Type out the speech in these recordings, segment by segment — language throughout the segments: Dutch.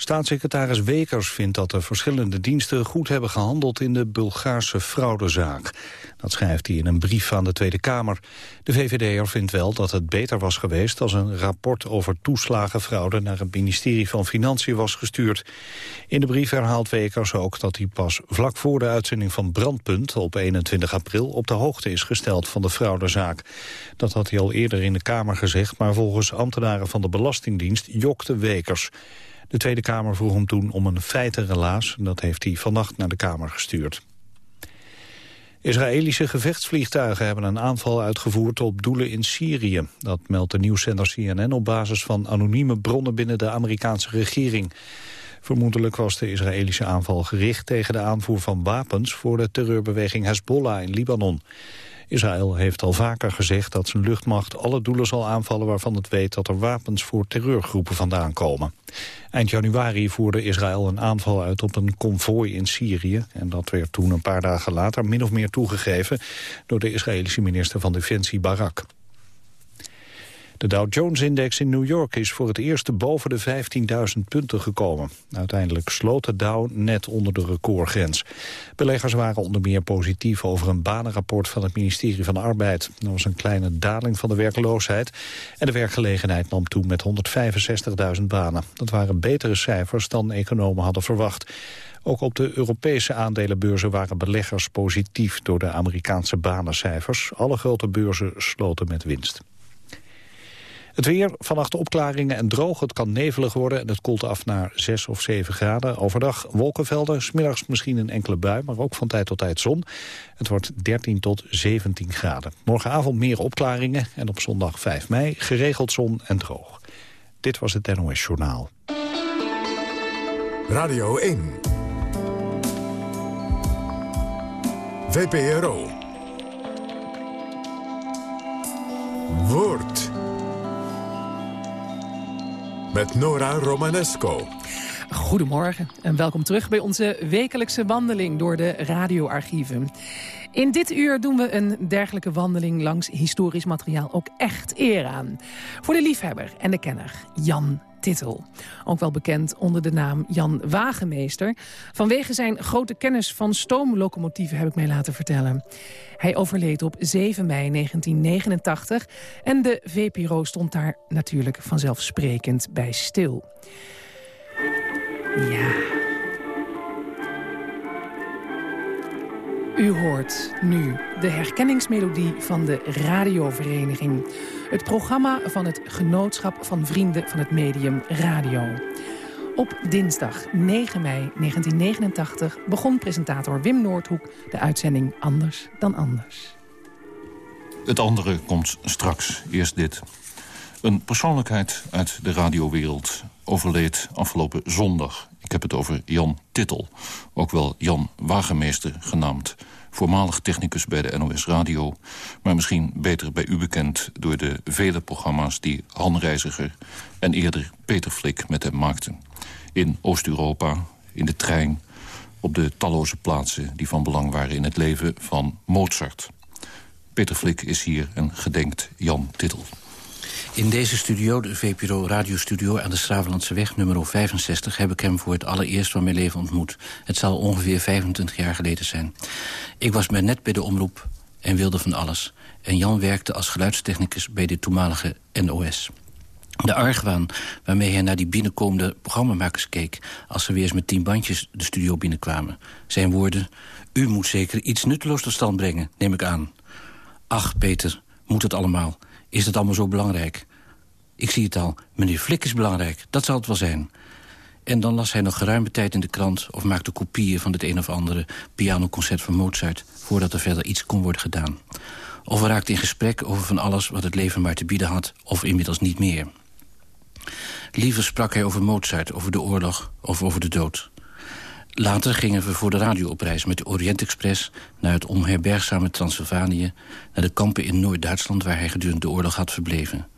Staatssecretaris Wekers vindt dat de verschillende diensten goed hebben gehandeld in de Bulgaarse fraudezaak. Dat schrijft hij in een brief aan de Tweede Kamer. De VVD'er vindt wel dat het beter was geweest als een rapport over toeslagenfraude naar het ministerie van Financiën was gestuurd. In de brief herhaalt Wekers ook dat hij pas vlak voor de uitzending van Brandpunt op 21 april op de hoogte is gesteld van de fraudezaak. Dat had hij al eerder in de Kamer gezegd, maar volgens ambtenaren van de Belastingdienst jokte Wekers. De Tweede Kamer vroeg hem toen om een feitenrelaas. Dat heeft hij vannacht naar de Kamer gestuurd. Israëlische gevechtsvliegtuigen hebben een aanval uitgevoerd op doelen in Syrië. Dat meldt de nieuwszender CNN op basis van anonieme bronnen binnen de Amerikaanse regering. Vermoedelijk was de Israëlische aanval gericht tegen de aanvoer van wapens voor de terreurbeweging Hezbollah in Libanon. Israël heeft al vaker gezegd dat zijn luchtmacht alle doelen zal aanvallen waarvan het weet dat er wapens voor terreurgroepen vandaan komen. Eind januari voerde Israël een aanval uit op een konvooi in Syrië. En dat werd toen een paar dagen later min of meer toegegeven door de Israëlische minister van Defensie Barak. De Dow Jones-index in New York is voor het eerst boven de 15.000 punten gekomen. Uiteindelijk sloot de Dow net onder de recordgrens. Beleggers waren onder meer positief over een banenrapport van het ministerie van Arbeid. Er was een kleine daling van de werkloosheid en de werkgelegenheid nam toe met 165.000 banen. Dat waren betere cijfers dan economen hadden verwacht. Ook op de Europese aandelenbeurzen waren beleggers positief door de Amerikaanse banencijfers. Alle grote beurzen sloten met winst. Het weer, vannacht opklaringen en droog. Het kan nevelig worden en het koelt af naar 6 of 7 graden. Overdag wolkenvelden, smiddags misschien een enkele bui... maar ook van tijd tot tijd zon. Het wordt 13 tot 17 graden. Morgenavond meer opklaringen en op zondag 5 mei geregeld zon en droog. Dit was het NOS Journaal. Radio 1. VPRO. Woord met Nora Romanesco. Goedemorgen en welkom terug bij onze wekelijkse wandeling door de radioarchieven. In dit uur doen we een dergelijke wandeling langs historisch materiaal ook echt eer aan. Voor de liefhebber en de kenner, Jan Titel. Ook wel bekend onder de naam Jan Wagenmeester. Vanwege zijn grote kennis van stoomlocomotieven heb ik mij laten vertellen. Hij overleed op 7 mei 1989 en de VPRO stond daar natuurlijk vanzelfsprekend bij stil. Ja... U hoort nu de herkenningsmelodie van de radiovereniging. Het programma van het Genootschap van Vrienden van het Medium Radio. Op dinsdag 9 mei 1989 begon presentator Wim Noordhoek de uitzending Anders dan Anders. Het andere komt straks. Eerst dit. Een persoonlijkheid uit de radiowereld overleed afgelopen zondag. Ik heb het over Jan Tittel, ook wel Jan Wagenmeester genaamd voormalig technicus bij de NOS Radio... maar misschien beter bij u bekend door de vele programma's... die Han Reiziger en eerder Peter Flik met hem maakten. In Oost-Europa, in de trein, op de talloze plaatsen... die van belang waren in het leven van Mozart. Peter Flik is hier en gedenkt Jan Tittel. In deze studio, de VPRO radiostudio aan de Stravelandse weg, nummer 65... heb ik hem voor het allereerst van mijn leven ontmoet. Het zal ongeveer 25 jaar geleden zijn. Ik was maar net bij de omroep en wilde van alles. En Jan werkte als geluidstechnicus bij de toenmalige NOS. De argwaan waarmee hij naar die binnenkomende programmamakers keek... als ze weer eens met tien bandjes de studio binnenkwamen. Zijn woorden, u moet zeker iets nutteloos tot stand brengen, neem ik aan. Ach, Peter, moet het allemaal... Is het allemaal zo belangrijk? Ik zie het al, meneer Flik is belangrijk, dat zal het wel zijn. En dan las hij nog geruime tijd in de krant... of maakte kopieën van het een of andere pianoconcert van Mozart... voordat er verder iets kon worden gedaan. Of we raakten in gesprek over van alles wat het leven maar te bieden had... of inmiddels niet meer. Liever sprak hij over Mozart, over de oorlog of over de dood. Later gingen we voor de radio met de Orient Express... naar het onherbergzame Transylvanië... naar de kampen in Noord-Duitsland waar hij gedurende de oorlog had verbleven.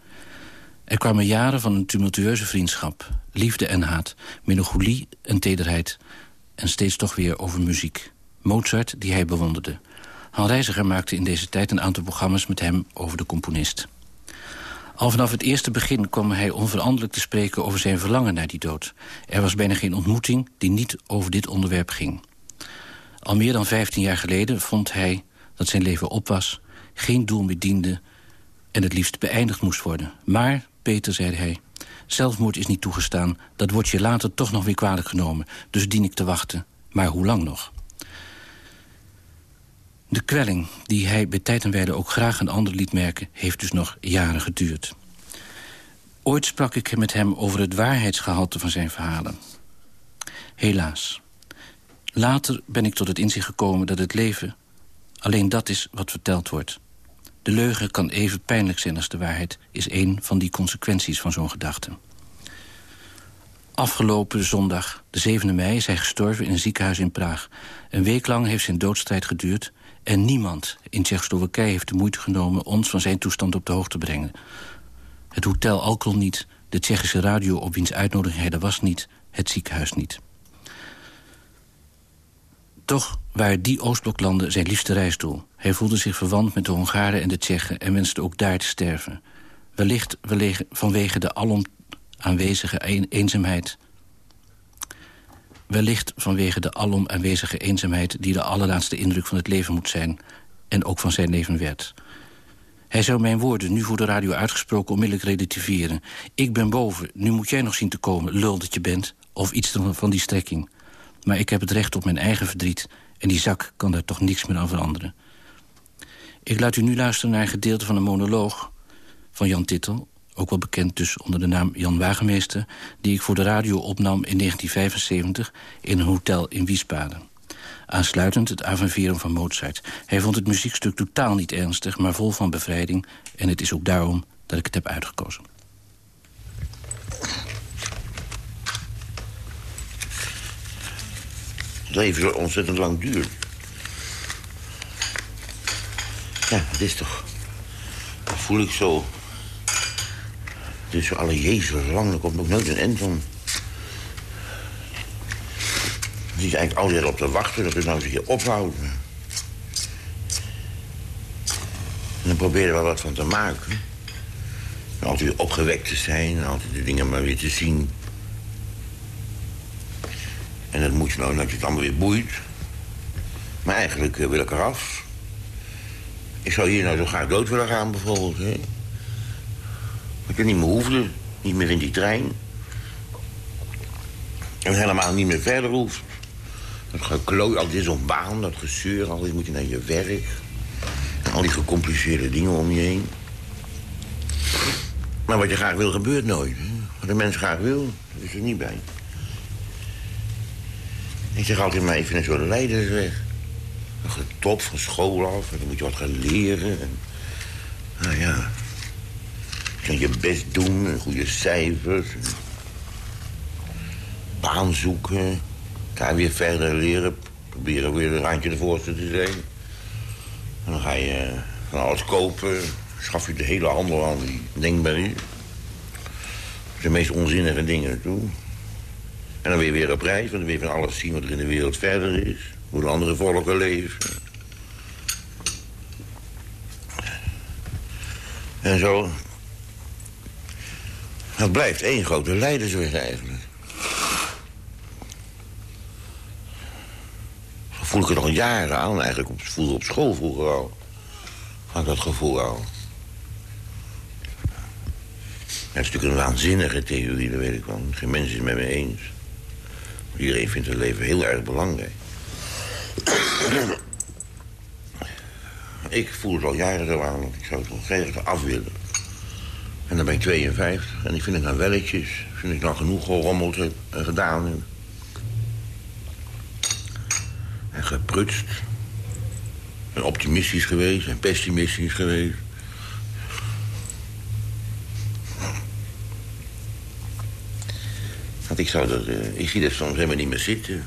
Er kwamen jaren van een tumultueuze vriendschap. Liefde en haat, melancholie en tederheid... en steeds toch weer over muziek. Mozart, die hij bewonderde. Han Reiziger maakte in deze tijd een aantal programma's met hem over de componist. Al vanaf het eerste begin kwam hij onveranderlijk te spreken over zijn verlangen naar die dood. Er was bijna geen ontmoeting die niet over dit onderwerp ging. Al meer dan 15 jaar geleden vond hij dat zijn leven op was... geen doel meer diende en het liefst beëindigd moest worden. Maar, Peter, zei hij, zelfmoord is niet toegestaan... dat wordt je later toch nog weer kwalijk genomen. Dus dien ik te wachten. Maar hoe lang nog? De kwelling, die hij bij tijd en wijle ook graag een ander liet merken... heeft dus nog jaren geduurd. Ooit sprak ik met hem over het waarheidsgehalte van zijn verhalen. Helaas. Later ben ik tot het inzicht gekomen dat het leven... alleen dat is wat verteld wordt. De leugen kan even pijnlijk zijn als de waarheid... is een van die consequenties van zo'n gedachte. Afgelopen zondag, de 7e mei, is hij gestorven in een ziekenhuis in Praag. Een week lang heeft zijn doodstrijd geduurd... en niemand in Tsjechoslowakije heeft de moeite genomen... ons van zijn toestand op de hoogte te brengen. Het hotel Alcohol niet, de Tsjechische radio op wiens uitnodiging hij er was niet... het ziekenhuis niet. Toch waren die Oostbloklanden zijn liefste reisdoel. Hij voelde zich verwant met de Hongaren en de Tsjechen... en wenste ook daar te sterven. Wellicht vanwege de alom aanwezige eenzaamheid... Wellicht vanwege de alom aanwezige eenzaamheid... die de allerlaatste indruk van het leven moet zijn... en ook van zijn leven werd. Hij zou mijn woorden, nu voor de radio uitgesproken, onmiddellijk relativeren. Ik ben boven, nu moet jij nog zien te komen, lul dat je bent... of iets van die strekking. Maar ik heb het recht op mijn eigen verdriet... en die zak kan daar toch niks meer aan veranderen. Ik laat u nu luisteren naar een gedeelte van een monoloog van Jan Tittel... ook wel bekend dus onder de naam Jan Wagenmeester... die ik voor de radio opnam in 1975 in een hotel in Wiesbaden. Aansluitend het Aviveren van Mozart. Hij vond het muziekstuk totaal niet ernstig, maar vol van bevrijding... en het is ook daarom dat ik het heb uitgekozen. Het leven ontzettend lang duurt. Ja, het is toch... Voel ik zo... Is zo alle jezus lang, er komt nog nooit een eind van. Je zit eigenlijk altijd op te wachten dat het nou zich hier ophoudt. En dan er wel wat van te maken. En altijd weer opgewekt te zijn en altijd de dingen maar weer te zien. En dat moet je nou dat je het allemaal weer boeit. Maar eigenlijk eh, wil ik eraf. Ik zou hier nou zo graag dood willen gaan bijvoorbeeld. Hè? Dat ik niet meer hoefde. Niet meer in die trein. En helemaal niet meer verder hoeft. Dat geklooi, al dit zo'n baan, dat gezeur, al moet je naar je werk. En al die gecompliceerde dingen om je heen. Maar wat je graag wil, gebeurt nooit. Wat de mens graag wil, dat is er niet bij. Ik zeg altijd maar even een soort leidersweg. Een top van school af, en dan moet je wat gaan leren. En, nou ja, kan je best doen, goede cijfers. Baan zoeken, Ga weer verder leren. Proberen weer een randje de voorste te zijn. En dan ga je eh, van alles kopen. Schaf je de hele handel aan die denkbaar is. De meest onzinnige dingen naartoe. En dan weer weer op reis, want dan weer van alles zien wat er in de wereld verder is. Hoe de andere volken leven. En zo. Het blijft één grote leidersweg eigenlijk. voel ik er al jaren aan. Eigenlijk op, voelde op school vroeger al. Had ik dat gevoel al. Dat is natuurlijk een waanzinnige theorie, dat weet ik wel. Geen mens is het met me eens. iedereen vindt het leven heel erg belangrijk. ik voel het al jaren zo aan. Ik zou het wel graag af willen. En dan ben ik 52. En ik vind het nou welletjes. Vind ik nou genoeg gerommeld heb en gedaan heb. En geprutst. En optimistisch geweest en pessimistisch geweest. Want ik zou dat... Uh, ik zie dat soms helemaal niet meer zitten.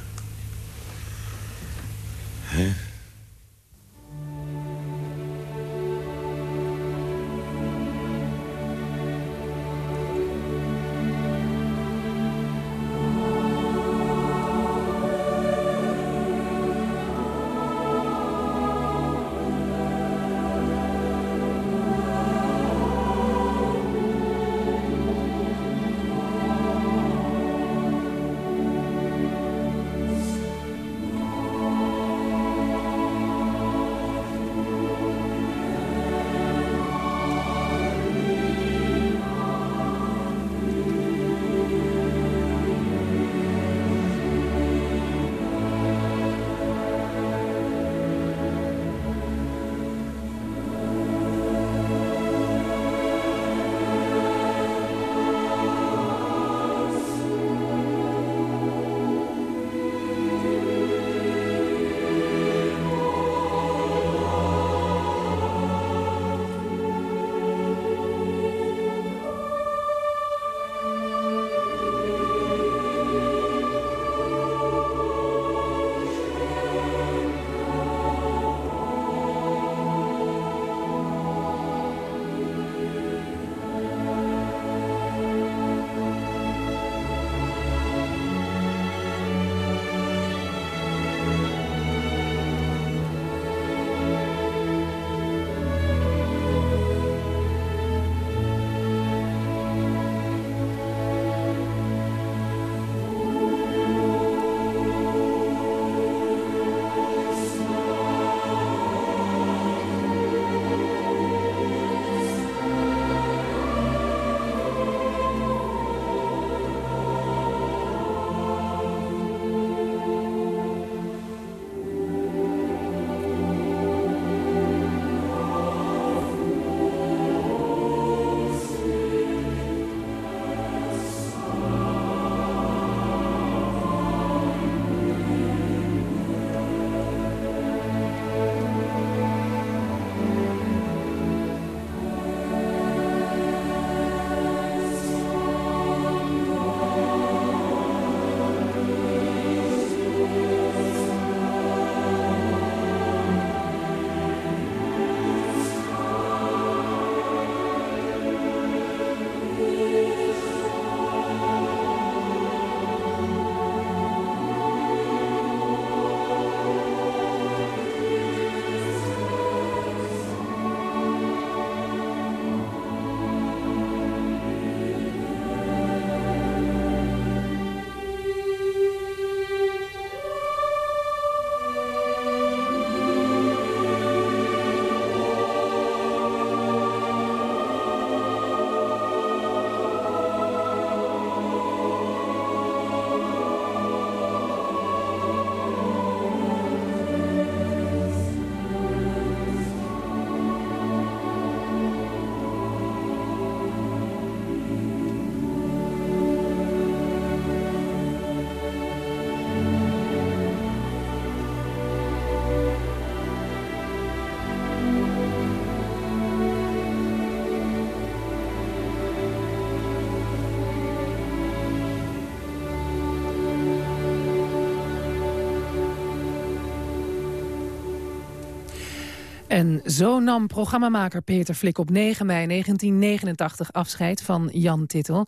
En zo nam programmamaker Peter Flik op 9 mei 1989 afscheid van Jan Tittel...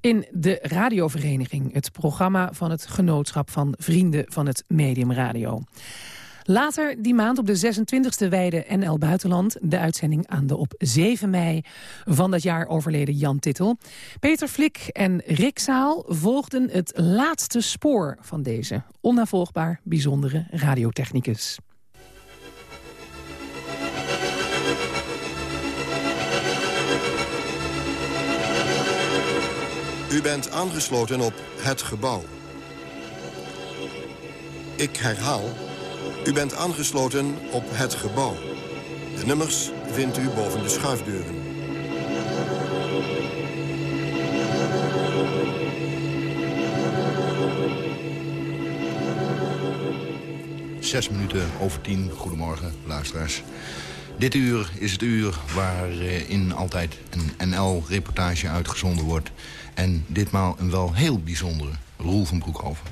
in de radiovereniging, het programma van het genootschap van vrienden van het Medium Radio. Later die maand op de 26e wijde NL Buitenland... de uitzending aan de op 7 mei van dat jaar overleden Jan Tittel. Peter Flik en Rick Zaal volgden het laatste spoor van deze... onnavolgbaar bijzondere radiotechnicus. U bent aangesloten op het gebouw. Ik herhaal, u bent aangesloten op het gebouw. De nummers vindt u boven de schuifdeuren. Zes minuten over tien. Goedemorgen, luisteraars. Dit uur is het uur waarin altijd een NL-reportage uitgezonden wordt. En ditmaal een wel heel bijzondere Roel van Broekhoven.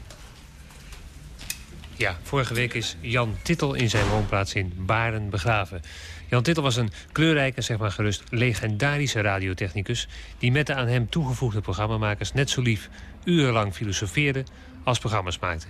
Ja, vorige week is Jan Tittel in zijn woonplaats in Baren begraven. Jan Tittel was een kleurrijke, zeg maar gerust, legendarische radiotechnicus... die met de aan hem toegevoegde programmamakers net zo lief urenlang filosofeerde als programma's maakte.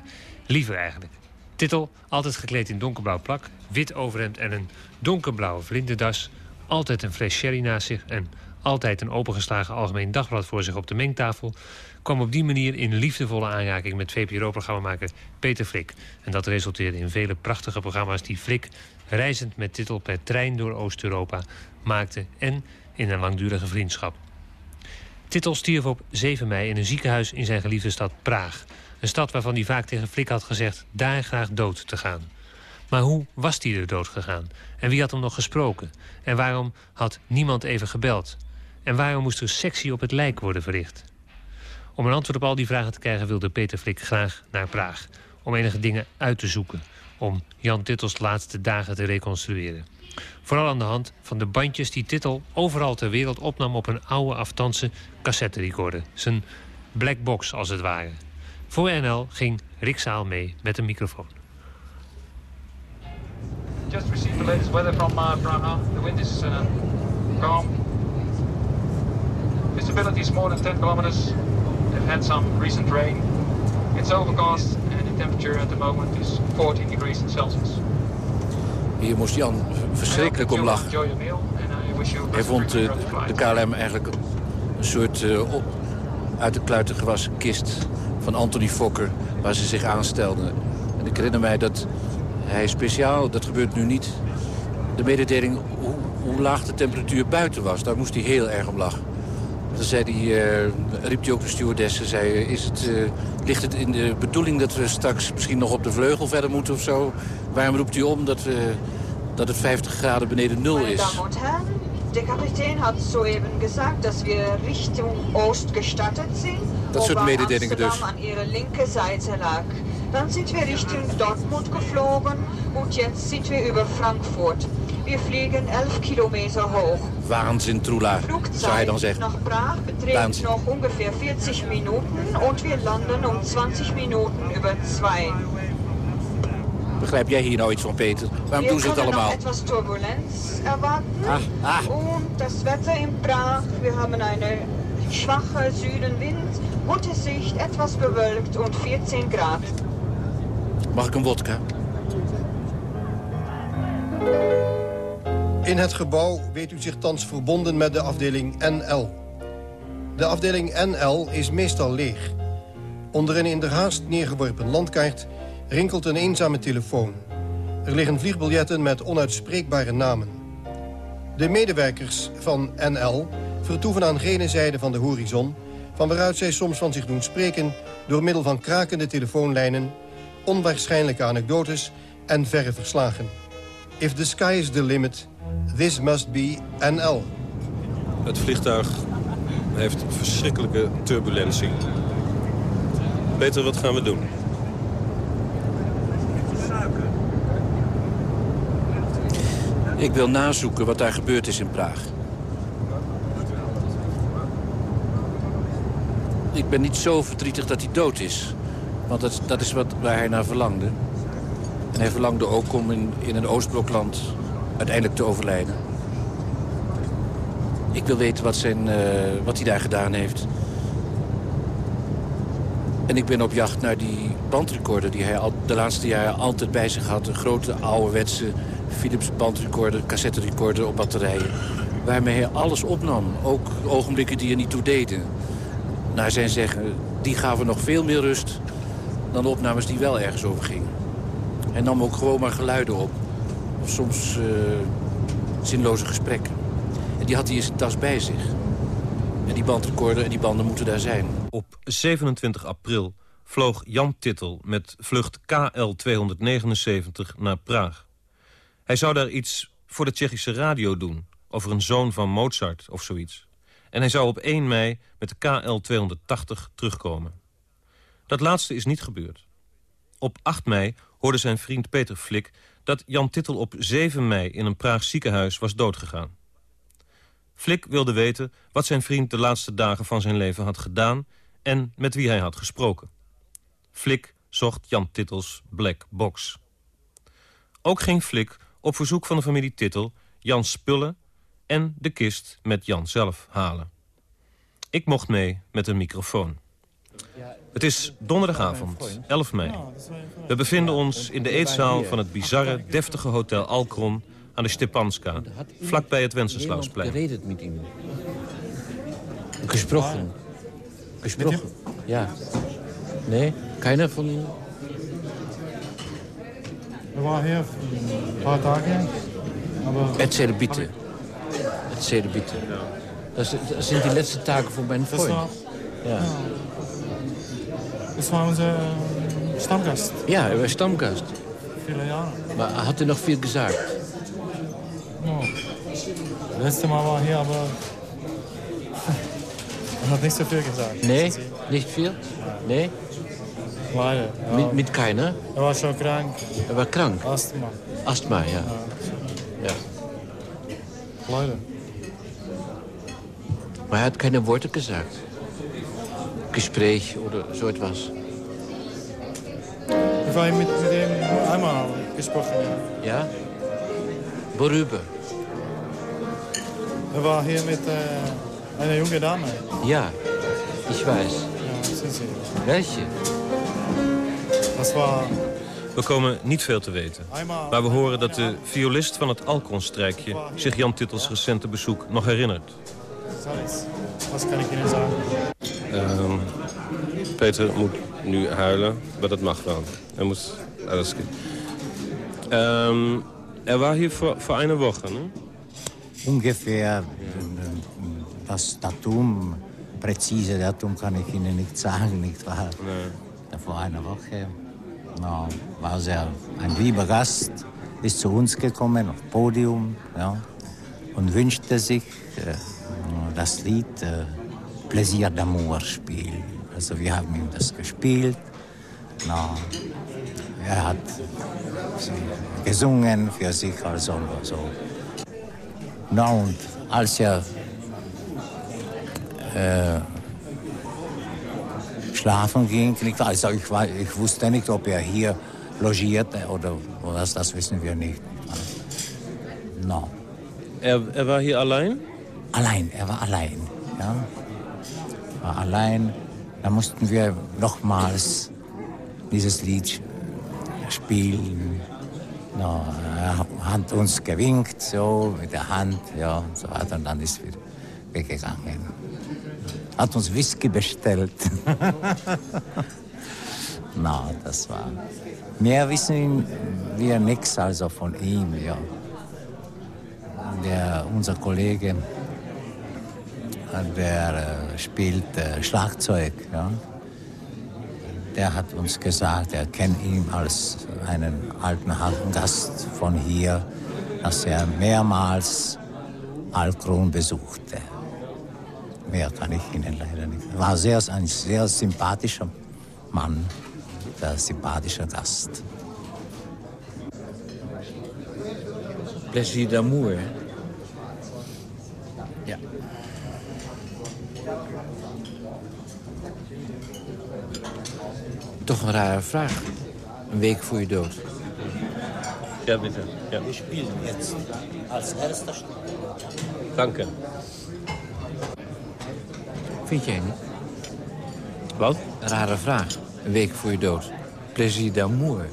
Liever eigenlijk. Tittel, altijd gekleed in donkerblauw plak, wit overhemd en een donkerblauwe vlinderdas... altijd een fles sherry naast zich en altijd een opengeslagen algemeen dagblad voor zich op de mengtafel... kwam op die manier in liefdevolle aanraking met VPRO-programmamaker Peter Flik. En dat resulteerde in vele prachtige programma's die Flik... reizend met titel per trein door Oost-Europa maakte... en in een langdurige vriendschap. Titel stierf op 7 mei in een ziekenhuis in zijn geliefde stad Praag. Een stad waarvan hij vaak tegen Flik had gezegd daar graag dood te gaan. Maar hoe was hij er dood gegaan? En wie had hem nog gesproken? En waarom had niemand even gebeld? En waarom moest er sectie op het lijk worden verricht? Om een antwoord op al die vragen te krijgen wilde Peter Flik graag naar Praag. Om enige dingen uit te zoeken. Om Jan Tittels laatste dagen te reconstrueren. Vooral aan de hand van de bandjes die Tittel overal ter wereld opnam... op een oude aftanse cassette recorder. Zijn black box als het ware. Voor NL ging Rick Zaal mee met een microfoon. Just received the latest weather from uh, Praha. The wind is uh, calm. Visibility is more than 10 kilometers. They've had some recent rain. It's overcast and the temperature at the moment is 14 degrees Celsius. Hier moest Jan verschrikkelijk om lachen. Hij vond uh, de KLM eigenlijk een soort uh, uit de kluiten gewassen kist van Anthony Fokker... waar ze zich aanstelden. En ik herinner mij dat hij speciaal, dat gebeurt nu niet... de mededeling hoe, hoe laag de temperatuur buiten was, daar moest hij heel erg om lachen. Dan zei hij, uh, riep hij ook de stewardessen, zei, is het, uh, ligt het in de bedoeling dat we straks misschien nog op de vleugel verder moeten of zo? Waarom roept u om dat, we, dat het 50 graden beneden nul is? Der Kapitän hat soeben gesagt, dass wir Richtung Ost gestartet sind, dat soort mededelingen dus. an ihrer linke Seite lag. Dann sind wir Richtung Dortmund geflogen und jetzt sind wir über Frankfurt. Wir fliegen 11 kilometer hoch. Wahnzin, Trula, zou hij dan zeggen. nach Prag beträgt noch ungefähr 40 Minuten und wir landen um 20 Minuten über 2. Begrijp jij hier nou iets van, Peter? Waarom doen ze het allemaal? Etwas Turbulenz erwarten. Ah, ah. Und das Wetter in Prag, wir haben eine schwache Südenwind, gute Sicht, etwas bewölkt und 14 Grad. Mag ik een wodka? In het gebouw weet u zich thans verbonden met de afdeling NL. De afdeling NL is meestal leeg. Onder een in der haast neergeworpen landkaart rinkelt een eenzame telefoon. Er liggen vliegbiljetten met onuitspreekbare namen. De medewerkers van NL vertoeven aan gene zijde van de horizon... van waaruit zij soms van zich doen spreken... door middel van krakende telefoonlijnen, onwaarschijnlijke anekdotes en verre verslagen. If the sky is the limit, this must be NL. Het vliegtuig heeft verschrikkelijke turbulentie. Peter, wat gaan we doen? Ik wil nazoeken wat daar gebeurd is in Praag. Ik ben niet zo verdrietig dat hij dood is. Want dat, dat is wat, waar hij naar verlangde. En hij verlangde ook om in, in een Oostblokland uiteindelijk te overlijden. Ik wil weten wat, zijn, uh, wat hij daar gedaan heeft. En ik ben op jacht naar die bandrecorder die hij al, de laatste jaren altijd bij zich had. Een grote ouderwetse Philips bandrecorder, cassette recorder op batterijen. Waarmee hij alles opnam. Ook ogenblikken die er niet toe deden. Naar zijn zeggen, die gaven nog veel meer rust dan opnames die wel ergens over gingen. Hij nam ook gewoon maar geluiden op. Soms uh, zinloze gesprekken. En die had hij in zijn tas bij zich. En die bandrecorder en die banden moeten daar zijn. Op 27 april vloog Jan Tittel met vlucht KL-279 naar Praag. Hij zou daar iets voor de Tsjechische radio doen... over een zoon van Mozart of zoiets. En hij zou op 1 mei met de KL-280 terugkomen. Dat laatste is niet gebeurd. Op 8 mei hoorde zijn vriend Peter Flik... dat Jan Tittel op 7 mei in een Praag ziekenhuis was doodgegaan. Flik wilde weten wat zijn vriend de laatste dagen van zijn leven had gedaan... en met wie hij had gesproken. Flik zocht Jan Tittels black box. Ook ging Flik op verzoek van de familie Tittel... Jan spullen en de kist met Jan zelf halen. Ik mocht mee met een microfoon. Het is donderdagavond, 11 mei. We bevinden ons in de eetzaal van het bizarre, deftige hotel Alkron aan de Stepanska, vlakbij het Wenceslausplein. geredet met hem. Gesprochen. Gesprochen. Ja. Nee, keiner van... We waren hier een paar dagen. Bitte. Erzähl bitte. Das, das sind die letzten Tage von meinem Freund. Ja. Das war unser Stammgast. Ja, er war Stammgast. Viele Jahre. Maar had er nog veel gesagt? No. Das letzte Mal war er hier, aber er hat nicht so viel gesagt. Nee, nicht viel? Nee? Leider. Ja. Mit, mit keiner? Er war schon krank. Er war krank? Asthma. Asthma, ja. ja. Leider. Maar hij had keine Worte gesagt. Gespräch oder so etwas. Ich war mit, mit ihm einmal gesprochen. Ja? Ja? Worüber? Er war hier mit äh, einer jungen Dame. Ja, ich weiß. Ja, sind sie. Welche? Das war We komen niet veel te weten. Maar we horen dat de violist van het Alkonstrijkje... zich Jan Tittels recente bezoek nog herinnert. Was kan ik Ihnen sagen? Ehm, Peter moet nu huilen, maar dat mag wel. Hij moet alles... Um, er war hier vor, vor einer Woche, ne? Ungefähr das Datum, präzise Datum kann ich Ihnen nicht sagen, nicht wahr? Nee. Vor einer Woche na, war sehr ein lieber Gast, ist zu uns gekommen auf Podium ja, und wünschte sich äh, das Lied äh, Plaisir d'amour spielen. Also wir haben ihm das gespielt. Na, er hat gesungen für sich, also so. Na und als er äh, schlafen ging, also ich, war, ich wusste nicht, ob er hier logierte oder was, das wissen wir nicht. No. Er, er war hier allein? Allein, er war allein. Ja. War allein. Da mussten wir nochmals dieses Lied spielen. No, er hat uns gewinkt, so mit der Hand, ja, und so weiter. Und dann ist er weggegangen. Hat uns Whisky bestellt. Na, no, das war. Mehr wissen wir nichts also von ihm, ja. Der, unser Kollege, der äh, spielt äh, Schlagzeug, ja. Der hat uns gesagt, er kennt ihn als einen alten Gast von hier, dass er mehrmals Alkron besuchte. Mehr kann ich Ihnen leider nicht. War sehr, ein sehr sympathischer Mann, der sympathische Gast. Plaisir d'amour. Toch een rare vraag. Een week voor je dood. Ja, bitte. Ja. Wir spielen jetzt als erster Stück. Danke. Vind jij niet? Wat? Een rare vraag. Een week voor je dood. Plezier d'amour.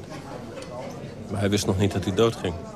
Maar hij wist nog niet dat hij doodging. Ja.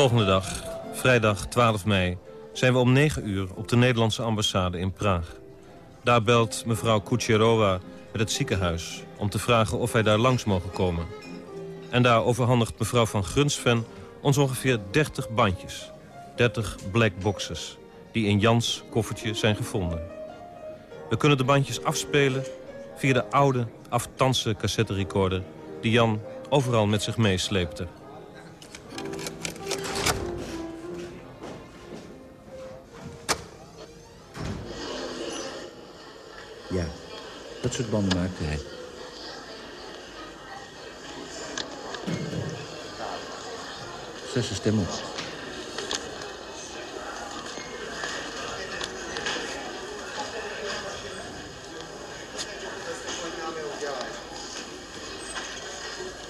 Volgende dag, vrijdag 12 mei, zijn we om 9 uur op de Nederlandse ambassade in Praag. Daar belt mevrouw Kucherova met het ziekenhuis om te vragen of wij daar langs mogen komen. En daar overhandigt mevrouw van Grunsven ons ongeveer 30 bandjes. 30 black boxes, die in Jans koffertje zijn gevonden. We kunnen de bandjes afspelen via de oude, aftanse cassetterecorder... die Jan overal met zich meesleepte. Dat soort banden maakte hij. Zijn stem op.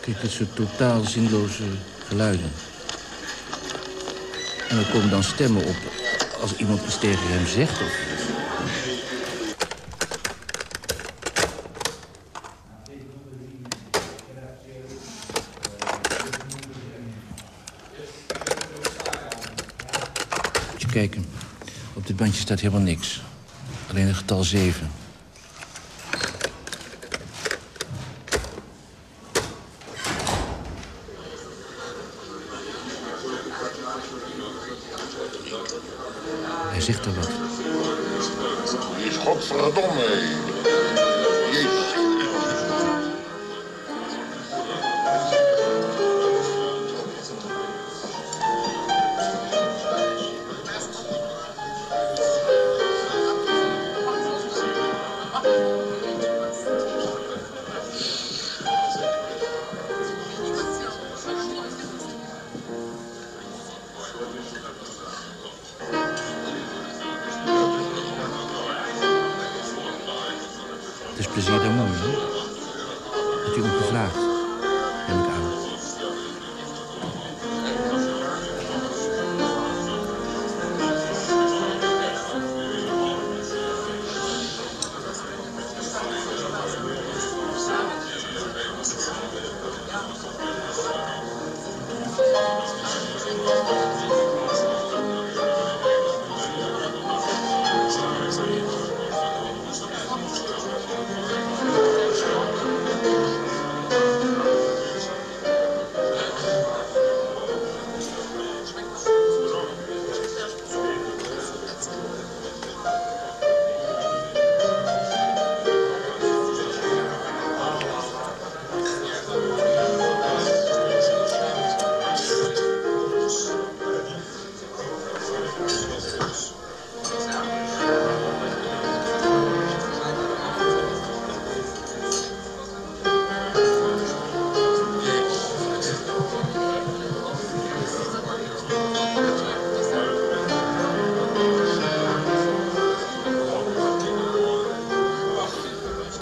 Kijk, dit soort totaal zinloze geluiden. En er komen dan stemmen op als iemand iets tegen hem zegt. Kijken. Op dit bandje staat helemaal niks. Alleen het getal 7. Hij zegt er wat. Die is godverdomme.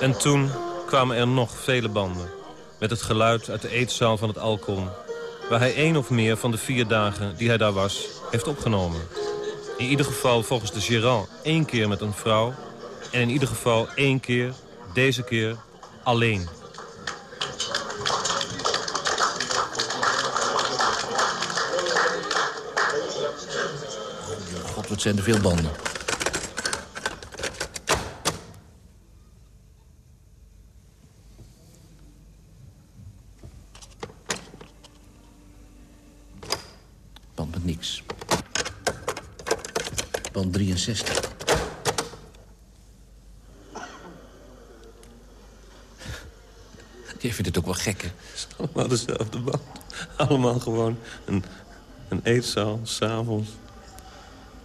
En toen kwamen er nog vele banden. Met het geluid uit de eetzaal van het Alcon. Waar hij één of meer van de vier dagen die hij daar was, heeft opgenomen. In ieder geval volgens de Gérard één keer met een vrouw. En in ieder geval één keer, deze keer, alleen. God, wat zijn er veel banden. 1968. Jij vindt het ook wel gek. Het is allemaal dezelfde band. Allemaal gewoon een, een eetzaal, s'avonds.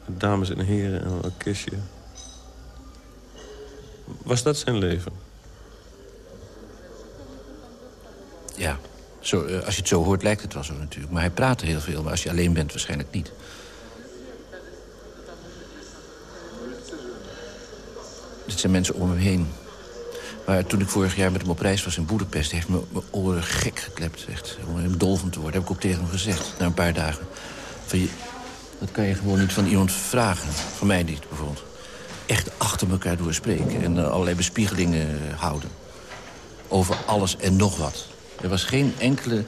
Dames en heren en een orkestje. Was dat zijn leven? Ja, zo, eh, als je het zo hoort lijkt het wel zo natuurlijk. Maar hij praatte heel veel, maar als je alleen bent waarschijnlijk niet. Zijn mensen om hem heen. Maar toen ik vorig jaar met hem op reis was in Boedapest... heeft me mijn oren gek geklept, echt. Om hem dol van te worden, heb ik ook tegen hem gezegd. Na een paar dagen. Van dat kan je gewoon niet van iemand vragen. Van mij niet, bijvoorbeeld. Echt achter elkaar doorspreken. En eh, allerlei bespiegelingen eh, houden. Over alles en nog wat. Er was geen enkele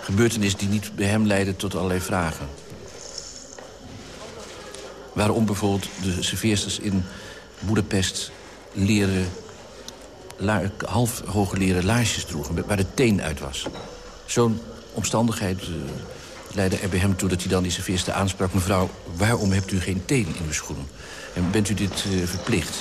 gebeurtenis die niet bij hem leidde tot allerlei vragen. Waarom bijvoorbeeld de serveersters in Boedapest leren la- half hoge leren laarsjes droegen... waar de teen uit was. Zo'n omstandigheid eh, leidde er bij hem toe dat hij dan die serveerster aansprak... mevrouw, waarom hebt u geen teen in uw schoenen? En bent u dit eh, verplicht?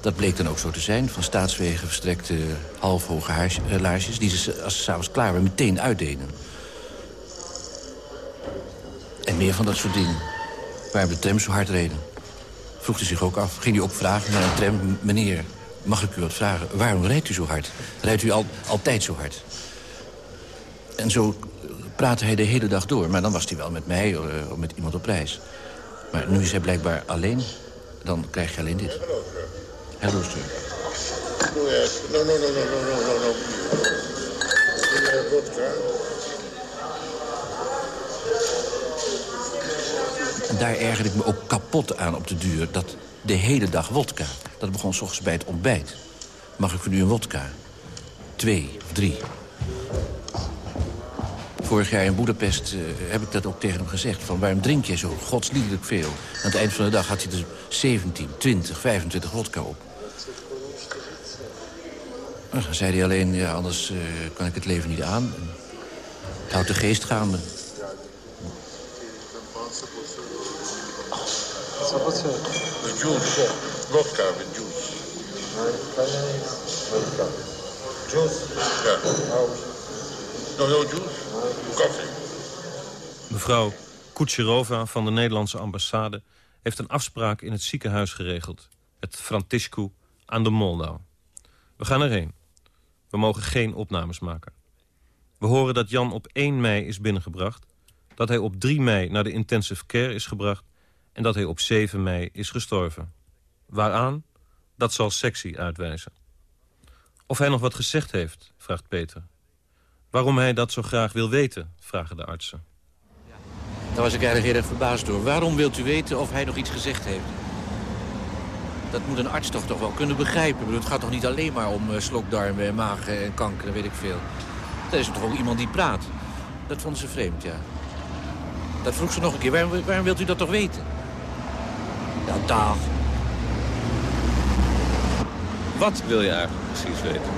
Dat bleek dan ook zo te zijn. Van staatswegen verstrekte halfhoge haars- eh, laarsjes... die ze, als ze s'avonds klaar waren, meteen uitdeden. En meer van dat soort dingen. Waarom de trams zo hard reden. Vroeg hij zich ook af. Ging hij ook vragen naar een tram. Meneer, mag ik u wat vragen? Waarom rijdt u zo hard? Rijdt u al, altijd zo hard? En zo praatte hij de hele dag door. Maar dan was hij wel met mij eh, of met iemand op reis. Maar nu is hij blijkbaar alleen. Dan krijg je alleen dit. Hello, sir. No, no, no, no, no, no, no, no. Daar ergerde ik me ook kapot aan op de duur. Dat de hele dag wodka. Dat begon s ochtends bij het ontbijt. Mag ik voor u een wodka? Twee of drie. Vorig jaar in Boedapest eh, heb ik dat ook tegen hem gezegd. Van waarom drink je zo godsliedelijk veel? Aan het eind van de dag had hij er 17, 20, 25 wodka op. Dan zei hij alleen, ja, anders eh, kan ik het leven niet aan. Het houdt de geest gaande. The juice. Vodka with juice. Juice? Yeah. No, no juice? Coffee. Mevrouw Kutcherova van de Nederlandse ambassade... heeft een afspraak in het ziekenhuis geregeld. Het Frantiscu aan de Moldau. We gaan erheen. We mogen geen opnames maken. We horen dat Jan op 1 mei is binnengebracht... dat hij op 3 mei naar de intensive care is gebracht... en dat hij op 7 mei is gestorven. Waaraan? Dat zal sectie uitwijzen. Of hij nog wat gezegd heeft, vraagt Peter. Waarom hij dat zo graag wil weten, vragen de artsen. Daar was ik eigenlijk heel erg verbaasd door. Waarom wilt u weten of hij nog iets gezegd heeft? Dat moet een arts toch, toch wel kunnen begrijpen. Het gaat toch niet alleen maar om uh, slokdarmen en maag en kanker en weet ik veel. Er is toch ook iemand die praat. Dat vonden ze vreemd, ja. Dat vroeg ze nog een keer. Waarom wilt u dat toch weten? Ja, dag. Wat wil je eigenlijk precies weten?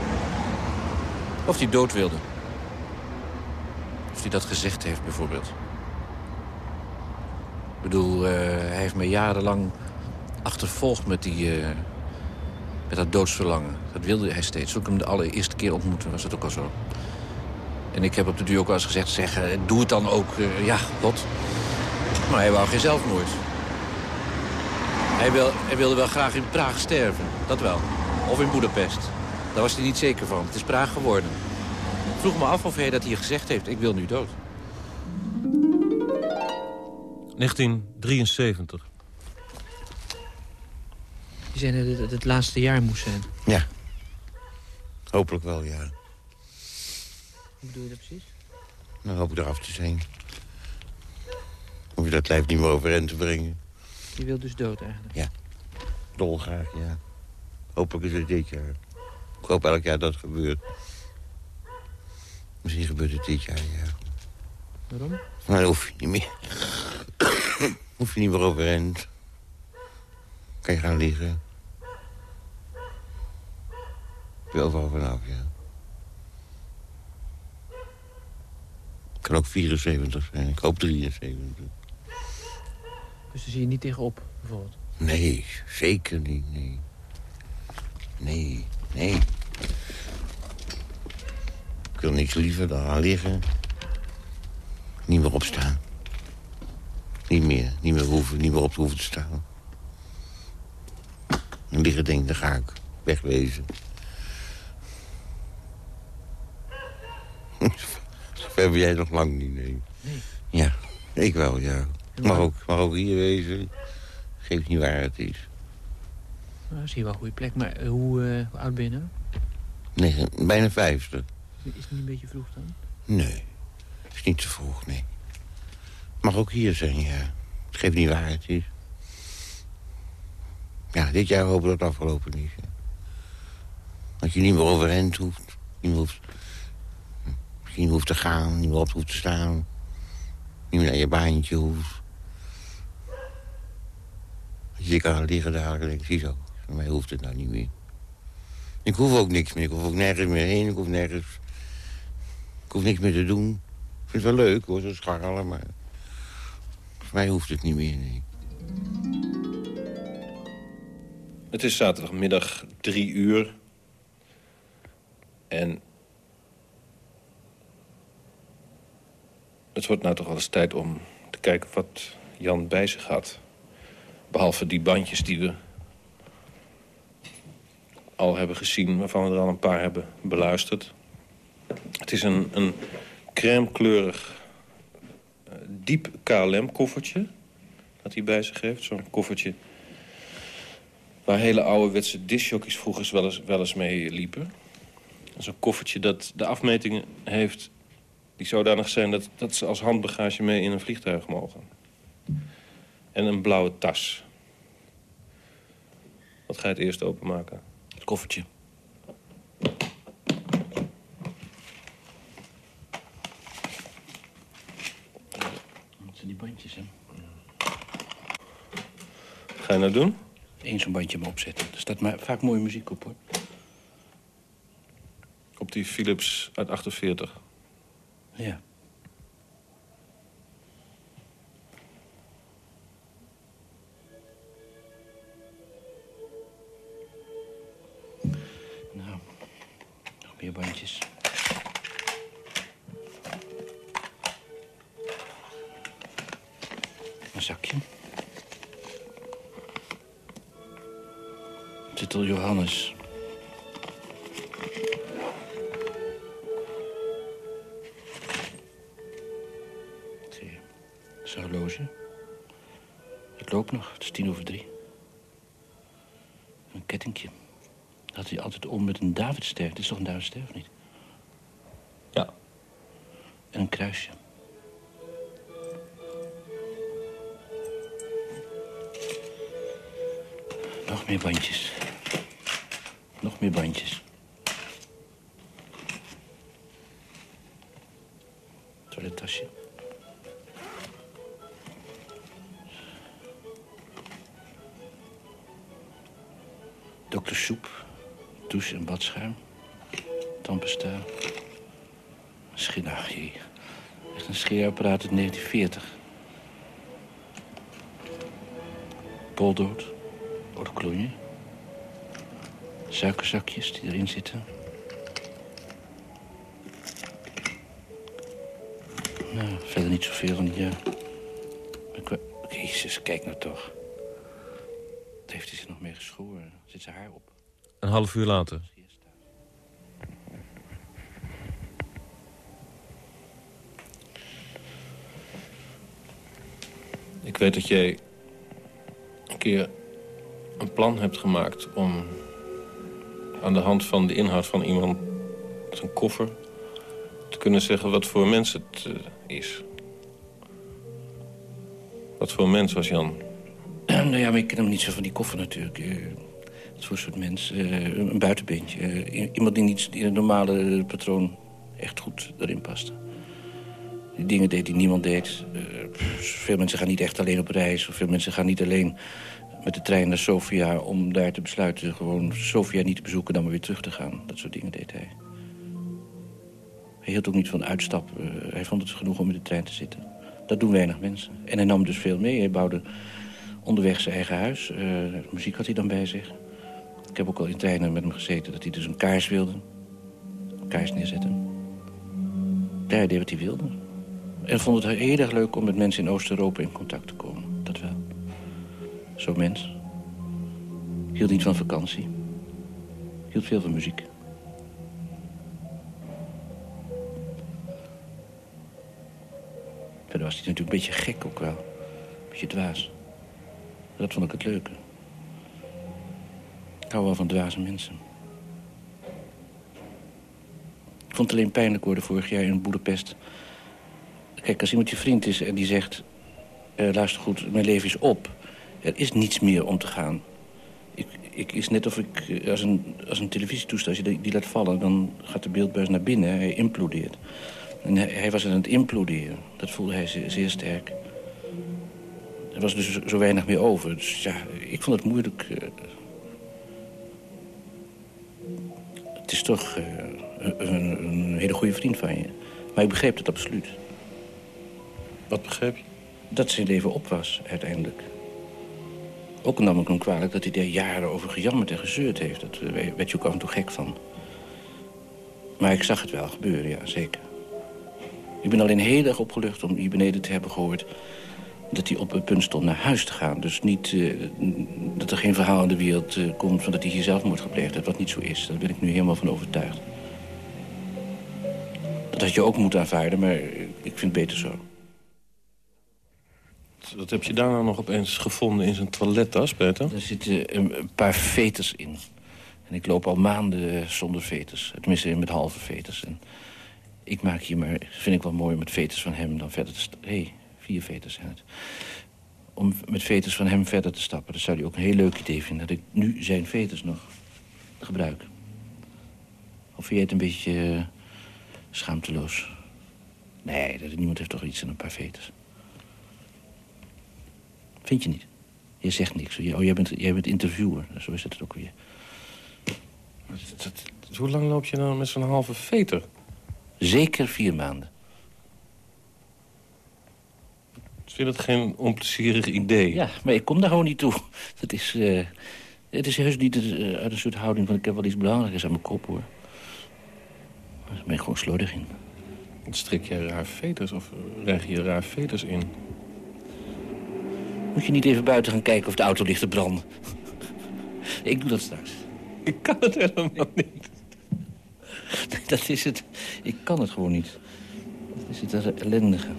Of hij dood wilde. Of hij dat gezegd heeft, bijvoorbeeld. Ik bedoel, uh, hij heeft me jarenlang achtervolgd met, die, uh, met dat doodsverlangen. Dat wilde hij steeds. Toen ik hem de allereerste keer ontmoette, was dat ook al zo. En ik heb op de duur ook wel eens gezegd, zeg, uh, doe het dan ook, ja, wat. Maar hij wou geen zelfmoord. Hij, wil, hij wilde wel graag in Praag sterven, dat wel. Of in Boedapest. Daar was hij niet zeker van. Het is Praag geworden. Ik vroeg me af of hij dat hier gezegd heeft. Ik wil nu dood. 1973. Je zei dat het het laatste jaar moest zijn. Ja. Hopelijk wel, ja. Hoe bedoel je dat precies? Dan hoop ik eraf te zijn. Om je dat lijf niet meer overeind te brengen. Je wilt dus dood eigenlijk? Ja. Dolgraag, ja. Hopelijk is het dit jaar. Ik hoop elk jaar dat het gebeurt. Misschien gebeurt het dit jaar, ja. Waarom? Maar dan hoef je niet meer. hoef je niet meer overeind. Kan je gaan liggen. Ik wil overal vanaf, ja. Kan ook 74 zijn. Ik hoop 73. Dus daar zie je niet tegenop, bijvoorbeeld? Nee, zeker niet, nee. Nee, nee. Ik wil niks liever dan gaan liggen. Niet meer opstaan. Niet meer, niet meer hoeven, niet meer op te hoeven te staan. En liggen denk ik, dan ga ik wegwezen. Zover ben jij nog lang niet, nee. Nee. Ja, ik wel, ja. Mag ook, mag ook hier wezen. Geeft niet waar het is. Nou, dat is hier wel een goede plek. Maar eh, hoe, eh, hoe oud ben je nou? Nee, bijna vijftig. Is het niet een beetje vroeg dan? Nee, is niet te vroeg, nee. Mag ook hier zijn, ja. Het geeft niet waar het is. Ja, dit jaar hopen we dat het afgelopen is. Dat je niet meer overeind hoeft. Niet meer hoeft misschien hoeft te gaan, niet meer op hoeft te staan. Niet meer naar je baantje hoeft. Als je kan liggen daar, dan denk ik, ziezo. Voor mij hoeft het nou niet meer. Ik hoef ook niks meer. Ik hoef ook nergens meer heen. Ik hoef nergens... Ik hoef niks meer te doen. Ik vind het wel leuk, hoor, zo scharrelen, maar... Voor mij hoeft het niet meer. Het is zaterdagmiddag drie uur. En het wordt nou toch al eens tijd om te kijken wat Jan bij zich had. Behalve die bandjes die we al hebben gezien... waarvan we er al een paar hebben beluisterd. Het is een, een crèmekleurig uh, diep KLM-koffertje... dat hij bij zich heeft. Zo'n koffertje waar hele ouderwetse discjockeys vroeger wel eens, wel eens mee liepen. Zo'n koffertje dat de afmetingen heeft die zodanig zijn dat, dat ze als handbagage mee in een vliegtuig mogen. En een blauwe tas. Wat ga je het eerst openmaken? Het koffertje. Dat zijn die bandjes, hè? Wat ga je nou doen? Eén zo'n bandje maar opzetten. Er staat maar vaak mooie muziek op, hoor. Op die Philips uit 48. Ja. Het is toch een Davidster, of niet? Ja. En een kruisje. Nog meer bandjes. Nog meer bandjes. Toilettasje. Dokter Soep, douche- en badschuim, tandpasta. Echt een scheerapparaat uit 1940. Poldood, eau suikerzakjes die erin zitten. Nou, verder niet zoveel die, ja. Ik, Jezus, kijk nou toch. Wat heeft hij zich nog mee geschoren? Zit zijn haar op? Een half uur later. Ik weet dat jij een keer een plan hebt gemaakt om aan de hand van de inhoud van iemand een koffer... te kunnen zeggen wat voor mens het eh, is. Wat voor mens was Jan? nou ja, maar ik ken hem niet zo van die koffer natuurlijk. Voor soort mens. Uh, een buitenbeentje. iemand die niet in het normale patroon echt goed erin paste. Die dingen deed die niemand deed. veel mensen gaan niet echt alleen op reis. Of veel mensen gaan niet alleen met de trein naar Sofia... om daar te besluiten gewoon Sofia niet te bezoeken... dan maar weer terug te gaan. Dat soort dingen deed hij. Hij hield ook niet van uitstappen. Uh, hij vond het genoeg om in de trein te zitten. Dat doen weinig mensen. En hij nam dus veel mee. Hij bouwde onderweg zijn eigen huis. Muziek had hij dan bij zich. Ik heb ook al in treinen met hem gezeten dat hij dus een kaars wilde. Een kaars neerzetten. Ja, hij deed wat hij wilde. En vond het heel erg leuk om met mensen in Oost-Europa in contact te komen. Dat wel. Zo'n mens. Hield niet van vakantie. Hield veel van muziek. Verder was hij natuurlijk een beetje gek ook wel. Een beetje dwaas. Dat vond ik het leuke. Ik hou van dwaze mensen. Ik vond het alleen pijnlijk worden vorig jaar in Boedapest. Kijk, als iemand je vriend is en die zegt... Uh, luister goed, mijn leven is op. Er is niets meer om te gaan. Ik, ik is net of ik, eh, als een, als een televisietoestel, als je die, laat vallen... dan gaat de beeldbuis naar binnen, hij implodeert. En hij, was aan het imploderen. Dat voelde hij zeer, zeer, sterk. Er was dus zo weinig meer over. Dus ja, ik vond het moeilijk. Het is toch uh, een, een, hele goede vriend van je. Maar ik begreep het absoluut. Wat begreep je? Dat zijn leven op was, uiteindelijk. Ook nam ik hem kwalijk dat hij daar jaren over gejammerd en gezeurd heeft. Dat werd je ook af en toe gek van. Maar ik zag het wel gebeuren, ja, zeker. Ik ben alleen heel erg opgelucht om hier beneden te hebben gehoord... dat hij op het punt stond naar huis te gaan. Dus niet uh, dat er geen verhaal in de wereld uh, komt... van dat hij hier zelfmoord gepleegd heeft, wat niet zo is. Daar ben ik nu helemaal van overtuigd. Dat had je ook moeten aanvaarden, maar ik vind het beter zo. Wat heb je daarna nog opeens gevonden in zijn toilettas, Peter? Er zitten een paar veters in. En ik loop al maanden zonder veters. Tenminste, met halve veters. En ik maak hier maar, vind ik wel mooi, met veters van hem dan verder te. Hé, hey, vier veters zijn het. Om met veters van hem verder te stappen. Dat zou hij ook een heel leuk idee vinden. Dat ik nu zijn veters nog gebruik. Of vind jij het een beetje uh, schaamteloos? Nee, dat, niemand heeft toch iets aan een paar veters. Vind je niet? Je zegt niks. Oh, jij bent, jij bent interviewer. Zo is het ook weer. hoe lang loop je nou met zo'n halve veter? Zeker vier maanden. Ik vind het geen onplezierig idee. Ja, maar ik kom daar gewoon niet toe. Dat is, uh, het is heus niet uh, uit een soort houding van... ik heb wel iets belangrijks aan mijn kop, hoor. Daar ben ik gewoon slordig in. Strik jij raar veters of leg je raar veters in? Moet je niet even buiten gaan kijken of de auto ligt te branden? ik doe dat straks. Ik kan het helemaal niet. Dat is het. Ik kan het gewoon niet. Dat is het ellendige.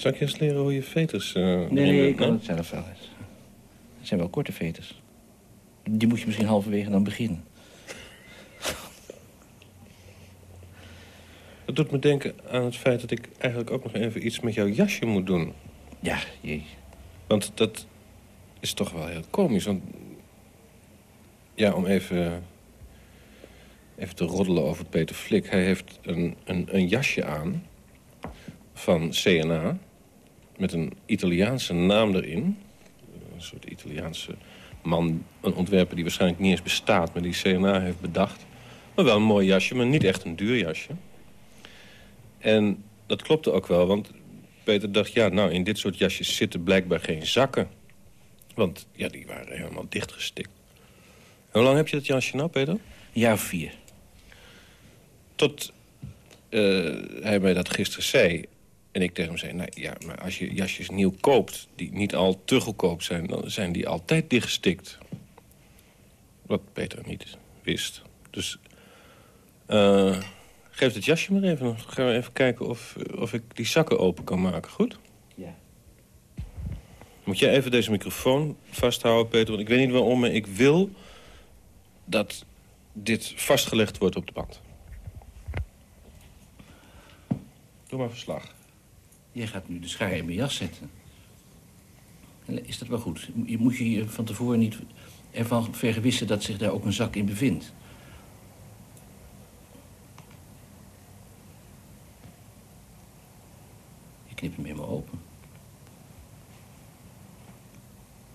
Zal ik je eens leren hoe je veters... Uh, nee, nee, ik kan het zelf wel eens. Het zijn wel korte veters. Die moet je misschien halverwege dan beginnen. Dat doet me denken aan het feit dat ik eigenlijk ook nog even iets met jouw jasje moet doen. Ja, jee. Want dat is toch wel heel komisch. Want ja, om even, even te roddelen over Peter Flik. Hij heeft een, een, een jasje aan van CNA met een Italiaanse naam erin. Een soort Italiaanse man, een ontwerper die waarschijnlijk niet eens bestaat... maar die CNA heeft bedacht. Maar wel een mooi jasje, maar niet echt een duur jasje. En dat klopte ook wel, want Peter dacht... ja, nou, in dit soort jasjes zitten blijkbaar geen zakken. Want ja, die waren helemaal dichtgestikt. Hoe lang heb je dat jasje nou, Peter? Een jaar of vier. Tot uh, hij mij dat gisteren zei. En ik tegen hem zei, nou ja, maar als je jasjes nieuw koopt... die niet al te goedkoop zijn, dan zijn die altijd dichtgestikt. Wat Peter niet wist. Dus uh, geef het jasje maar even. Dan gaan we even kijken of, of ik die zakken open kan maken, goed? Ja. Moet jij even deze microfoon vasthouden, Peter? Want ik weet niet waarom, maar ik wil dat dit vastgelegd wordt op de band. Doe maar verslag. Jij gaat nu de schaar in mijn jas zetten. Is dat wel goed? Je moet je hier van tevoren niet ervan vergewissen dat zich daar ook een zak in bevindt. Ik knip hem helemaal open.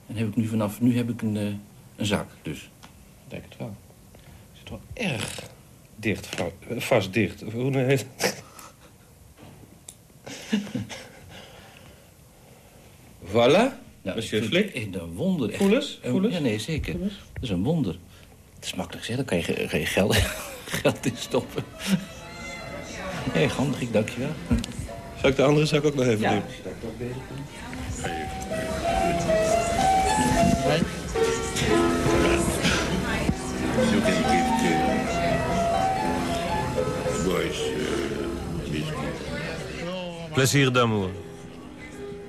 En heb ik nu vanaf nu heb ik een, eh, een zak, dus. Denk het wel. Het zit wel erg dicht, va- vast dicht. Hoe heet het? Voilà, monsieur Flik. Een wonder. echt. Voel eens, Een- voel eens. Ja, nee, zeker. Dat is een wonder. Het is makkelijk zeggen, daar kan je, ge- kan je geld, geld in stoppen. Nee, handig, ik dank je wel. Zal ik de andere zak ook nog even Ja, doen? je daar ook bezig bent. Plezier d'amour.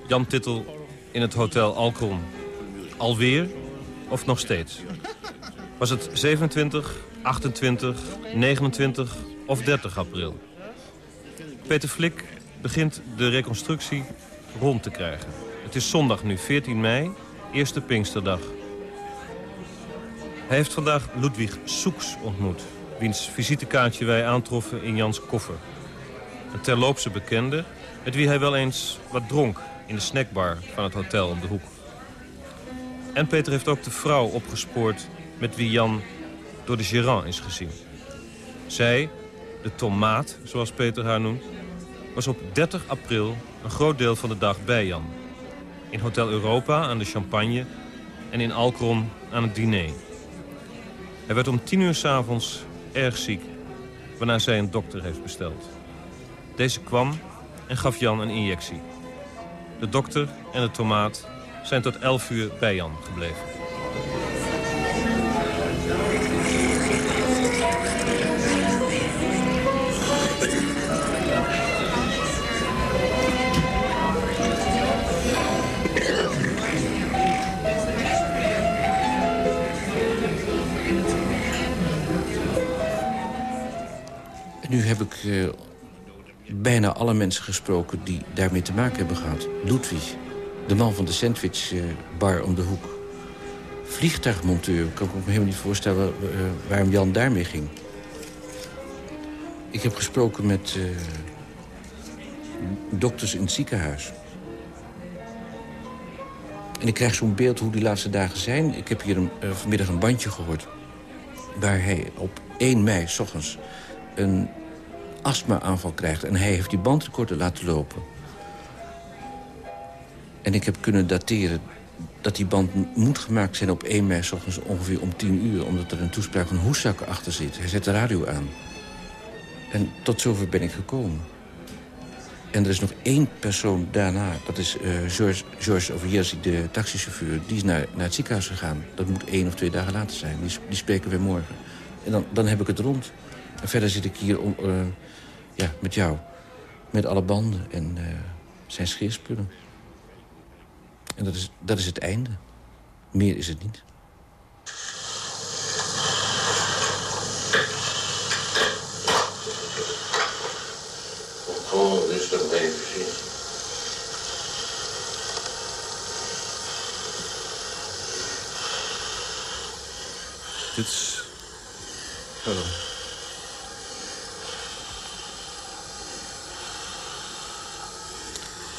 Jan Tittel in het hotel Alkron. Alweer of nog steeds? Was het 27, 28, 29 of 30 april? Peter Flik begint de reconstructie rond te krijgen. Het is zondag nu, 14 mei, eerste Pinksterdag. Hij heeft vandaag Ludwig Soeks ontmoet... wiens visitekaartje wij aantroffen in Jans koffer. Een terloopse bekende met wie hij wel eens wat dronk... in de snackbar van het hotel om de hoek. En Peter heeft ook de vrouw opgespoord... met wie Jan door de Gérant is gezien. Zij, de tomaat, zoals Peter haar noemt... was op 30 april een groot deel van de dag bij Jan. In Hotel Europa aan de champagne en in Alkron aan het diner. Hij werd om tien uur s'avonds erg ziek, waarna zij een dokter heeft besteld. Deze kwam en gaf Jan een injectie. De dokter en de tomaat zijn tot 11 uur bij Jan gebleven. En nu heb ik eh, bijna alle mensen gesproken die daarmee te maken hebben gehad. Ludwig, de man van de sandwichbar om de hoek. Vliegtuigmonteur, kan ik me helemaal niet voorstellen eh, waarom Jan daarmee ging. Ik heb gesproken met eh, dokters in het ziekenhuis. En ik krijg zo'n beeld hoe die laatste dagen zijn. Ik heb hier een, eh, vanmiddag een bandje gehoord... waar hij op 1 mei s ochtends een astma-aanval krijgt. En hij heeft die bandrecorder laten lopen. En ik heb kunnen dateren dat die band moet gemaakt zijn op 1 mei... s ochtends ongeveer om 10 uur, omdat er een toespraak van Hoesak achter zit. Hij zet de radio aan. En tot zover ben ik gekomen. En er is nog één persoon daarna, dat is eh George, Overjersey, de taxichauffeur... die is naar, naar het ziekenhuis gegaan. Dat moet één of twee dagen later zijn. Die, die spreken we morgen. En dan, dan heb ik het rond. En verder zit ik hier om, eh, ja, met jou. Met alle banden en eh, zijn scheerspullen. En dat is, dat is het einde. Meer is het niet. Gewoon rustig blijven zitten. Dit is... Pardon.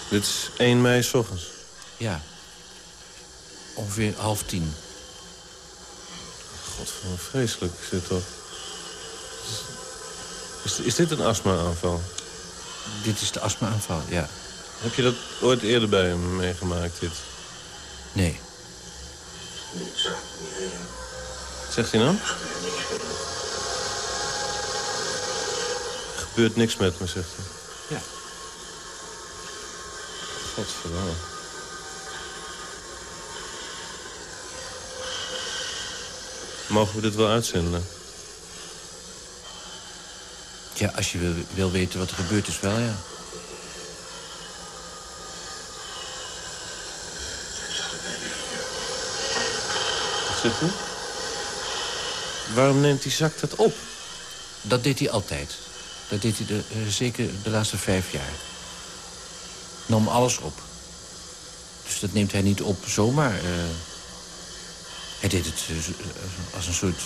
Dit is 1 mei s ochtends. Ja. Ongeveer half tien. God, wat vreselijk is dit toch? Is, is dit een astma-aanval? Dit is de astma-aanval, ja. Heb je dat ooit eerder bij hem meegemaakt, dit? Nee. Wat zegt hij nou? Er gebeurt niks met me, zegt hij. Ja. Godverdomme. Mogen we dit wel uitzenden? Ja, als je wil, wil weten wat er gebeurd is, wel, ja. Zegt u? Waarom neemt die zak dat op? Dat deed hij altijd. Dat deed hij de, uh, zeker de laatste vijf jaar. Nam alles op. Dus dat neemt hij niet op zomaar. Uh, hij deed het uh, als een soort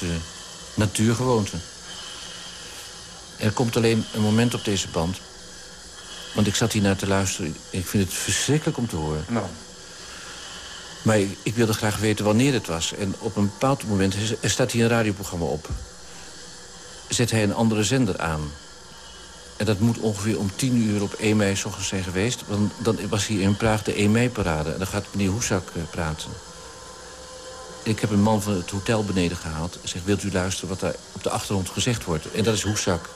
natuurgewoonte. Er komt alleen een moment op deze band... want ik zat hier naar te luisteren. Ik vind het verschrikkelijk om te horen. Nou. Maar ik, ik, wilde graag weten wanneer het was. En op een bepaald moment er staat hier een radioprogramma op. Zet hij een andere zender aan. En dat moet ongeveer om tien uur op 1 mei s ochtends zijn geweest. Want dan was hier in Praag de 1 mei-parade. En dan gaat meneer Hoesak uh, praten. Ik heb een man van het hotel beneden gehaald. zegt, wilt u luisteren wat daar op de achtergrond gezegd wordt? En dat is Hoesak.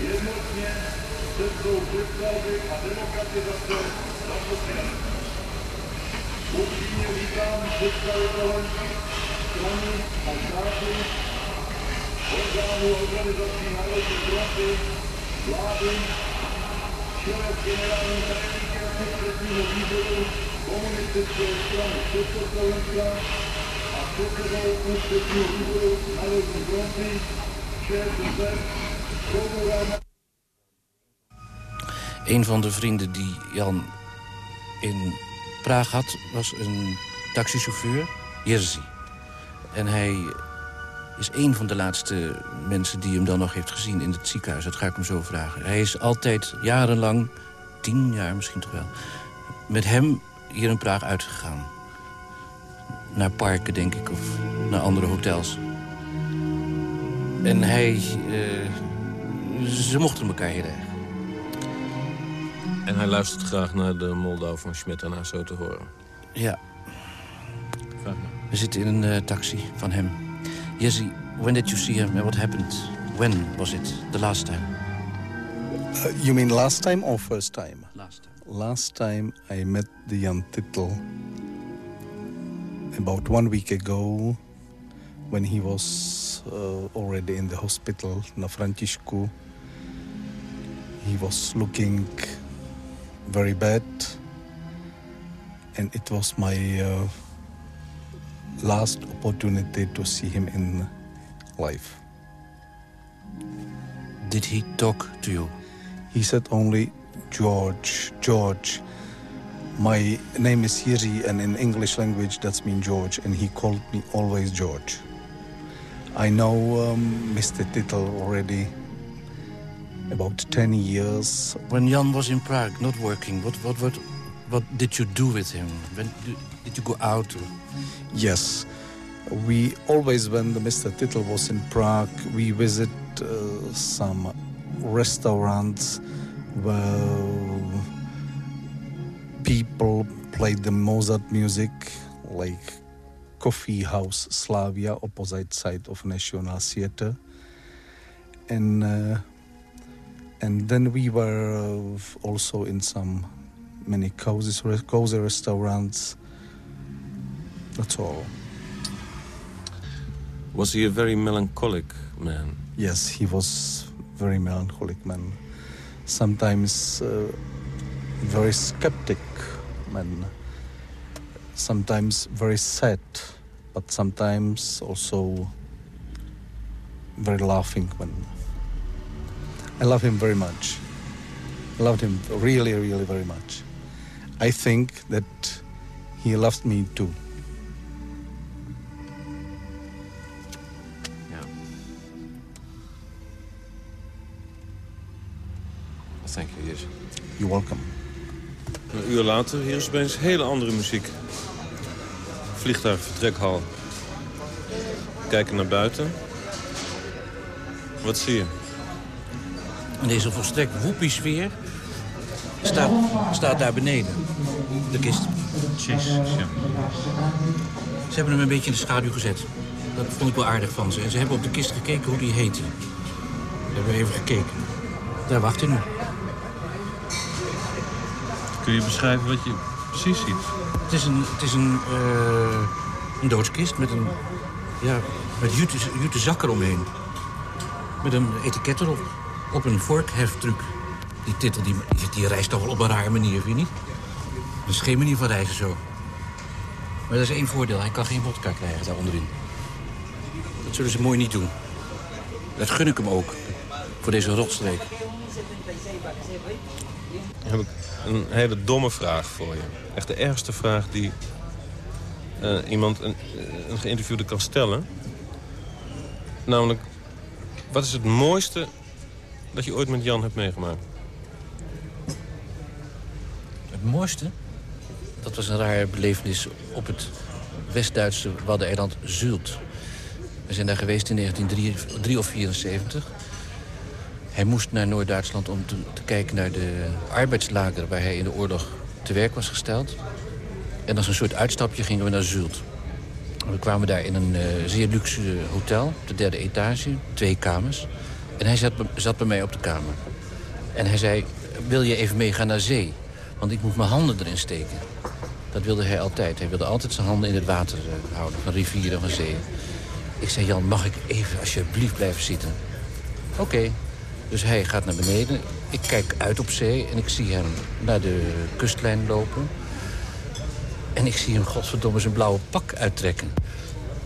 jednotně cestou představy a demokratizace zaposlení. Upřímně vítám představitele strany a státu, orgánů organizací národní fronty, vlády, čele generální tajemníka Een van de vrienden die Jan in Praag had, was een taxichauffeur, Jerzy. En hij is een van de laatste mensen die hem dan nog heeft gezien in het ziekenhuis. Dat ga ik hem zo vragen. Hij is altijd jarenlang, tien jaar misschien toch wel... met hem hier in Praag uitgegaan. Naar parken, denk ik, of naar andere hotels. En hij... Uh, ze mochten elkaar heel erg. En hij luistert graag naar de Moldau van Smetana, zo te horen. Ja. We zitten in een uh, taxi van hem. Jesse, when did you see him and what happened? When was it? The last time? Uh, you mean last time or first time? Last time. Last time I met the young Tittel about one week ago when he was uh, already in the hospital, na Franciscu. He was looking very bad and it was my uh, last opportunity to see him in life. Did he talk to you? He said only, George, George. My name is Yiri, and in English language that means George, and he called me always George. I know um, Mr. Tittle already about 10 years. When Jan was in Prague, not working, what, what, what, what did you do with him? When, did you go out? Or? Yes. We always, when the Mr. Tittle was in Prague, we visit uh, some restaurants where people played the Mozart music, like Coffee House Slavia, opposite side of National Theatre. And, uh, and then we were uh, also in some many cozy, cozy restaurants. That's all. Was he a very melancholic man? Yes, he was very melancholic man. Sometimes uh, very skeptic man. Sometimes very sad, but sometimes also very laughing man. I love him very much. Loved him really, really very much. I think that he loved me too. You're welcome. Een uur later, hier is opeens hele andere muziek. Vliegtuig, vertrekhal. Kijken naar buiten. Wat zie je? In deze volstrekt woepie sfeer staat, staat daar beneden. De kist. Jezus, ja. Ze hebben hem een beetje in de schaduw gezet. Dat vond ik wel aardig van ze. En ze hebben op de kist gekeken hoe die heette. hebben we even gekeken. Daar wacht hij nu. Kun je beschrijven wat je precies ziet? Het is een, het is een, eh, een doodskist met een ja, met jute, jute zak eromheen. Met een etiket erop. Op een vorkheftruc. Die titel die, die, die reist toch wel op een rare manier, vind je niet? Dat is geen manier van reizen zo. Maar dat is één voordeel. Hij kan geen vodka krijgen daar onderin. Dat zullen ze mooi niet doen. Dat gun ik hem ook. Voor deze rotstreek. Heb ik een hele domme vraag voor je. Echt de ergste vraag die eh, iemand, een, een geïnterviewde, kan stellen. Namelijk, wat is het mooiste dat je ooit met Jan hebt meegemaakt? Het mooiste? Dat was een rare belevenis op het West-Duitse Waddeneiland Zult. We zijn daar geweest in 1973 of 74. Hij moest naar Noord-Duitsland om te, kijken naar de arbeidslager... waar hij in de oorlog te werk was gesteld. En als een soort uitstapje gingen we naar Zult. We kwamen daar in een uh, zeer luxe hotel, de derde etage, twee kamers. En hij zat, zat bij mij op de kamer. En hij zei, wil je even meegaan naar zee? Want ik moet mijn handen erin steken. Dat wilde hij altijd. Hij wilde altijd zijn handen in het water uh, houden, van rivieren en van zeeën. Ik zei, Jan, mag ik even alsjeblieft blijven zitten? Oké. Dus hij gaat naar beneden. Ik kijk uit op zee en ik zie hem naar de kustlijn lopen. En ik zie hem godverdomme zijn blauwe pak uittrekken.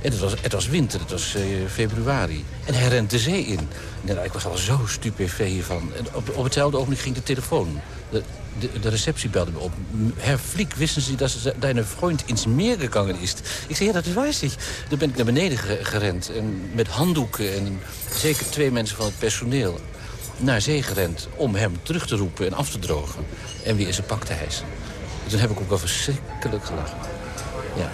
En het was, het was winter, het was uh, februari. En hij rent de zee in. En ik was al zo stupefé hiervan. Op, op hetzelfde ogenblik ging de telefoon. De, de, de receptie belde me op. Herr Fliek, wisten ze dat deine vriend ins meer gegangen is? Ik zei, ja, dat weiß ik. Toen ben ik naar beneden gerend. En met handdoeken en zeker twee mensen van het personeel naar zee gerend... om hem terug te roepen en af te drogen. En weer in zijn pak te hijsen. Toen heb ik ook wel verschrikkelijk gelachen. Ja.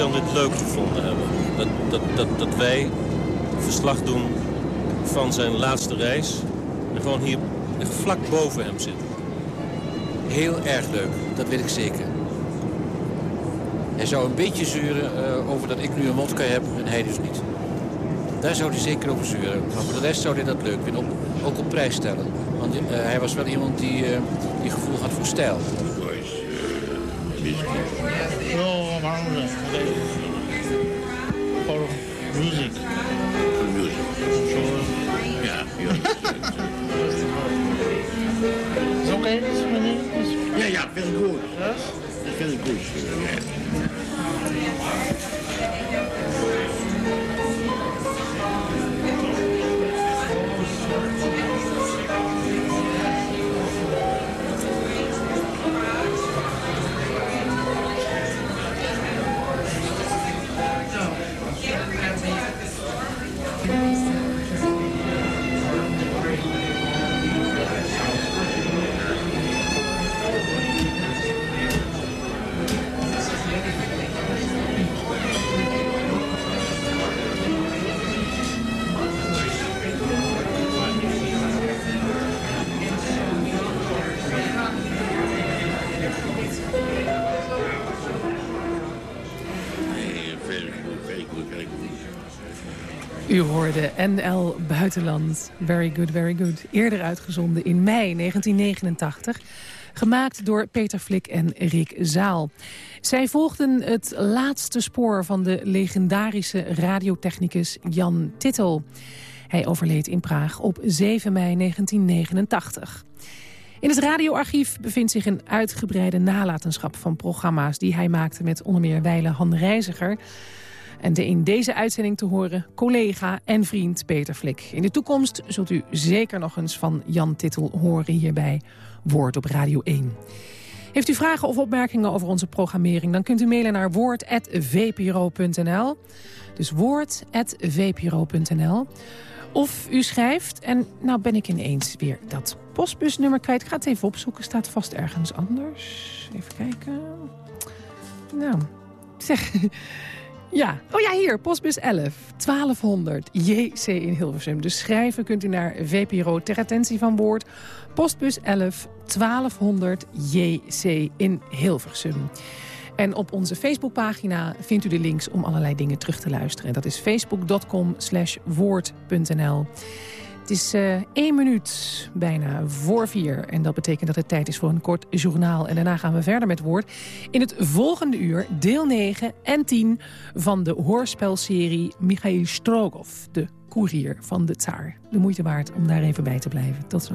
Jan dit leuk gevonden hebben? Dat, dat, dat, dat wij verslag doen van zijn laatste reis... en gewoon hier vlak boven hem zitten. Heel erg leuk, dat weet ik zeker. Hij zou een beetje zeuren uh, over dat ik nu een wodka heb en hij dus niet. Daar zou hij zeker over zeuren. Maar voor de rest zou hij dat leuk vinden, op, ook op prijs stellen. Want uh, hij was wel iemand die, uh, die gevoel had voor stijl. No, man. For music. For music. Yeah, It's okay, this? Yeah, yeah, very good. Yes? Very good. Yeah. NL Buitenland. Very good, very good. Eerder uitgezonden in mei 1989. Gemaakt door Peter Flik en Rick Zaal. Zij volgden het laatste spoor van de legendarische radiotechnicus Jan Tittel. Hij overleed in Praag op 7 mei 1989. In het radioarchief bevindt zich een uitgebreide nalatenschap van programma's... die hij maakte met onder meer Weile Han Reiziger... En de in deze uitzending te horen collega en vriend Peter Flik. In de toekomst zult u zeker nog eens van Jan Tittel horen hierbij Woord op Radio 1. Heeft u vragen of opmerkingen over onze programmering... dan kunt u mailen naar woord.vpro.nl. Dus woord.vpro.nl. Of u schrijft, en nou ben ik ineens weer dat postbusnummer kwijt. Ik ga het even opzoeken, staat vast ergens anders. Even kijken. Nou, zeg... Ja, oh ja, hier, postbus 11, 1200 JC in Hilversum. Dus schrijven kunt u naar VPRO ter attentie van woord. Postbus 11, 1200 JC in Hilversum. En op onze Facebookpagina vindt u de links om allerlei dingen terug te luisteren. Dat is facebook.com woord.nl. Het is uh, één minuut bijna voor vier. En dat betekent dat het tijd is voor een kort journaal. En daarna gaan we verder met woord. In het volgende uur deel 9 en 10 van de hoorspelserie Michail Strogov. De koerier van de tsaar. De moeite waard om daar even bij te blijven. Tot zo.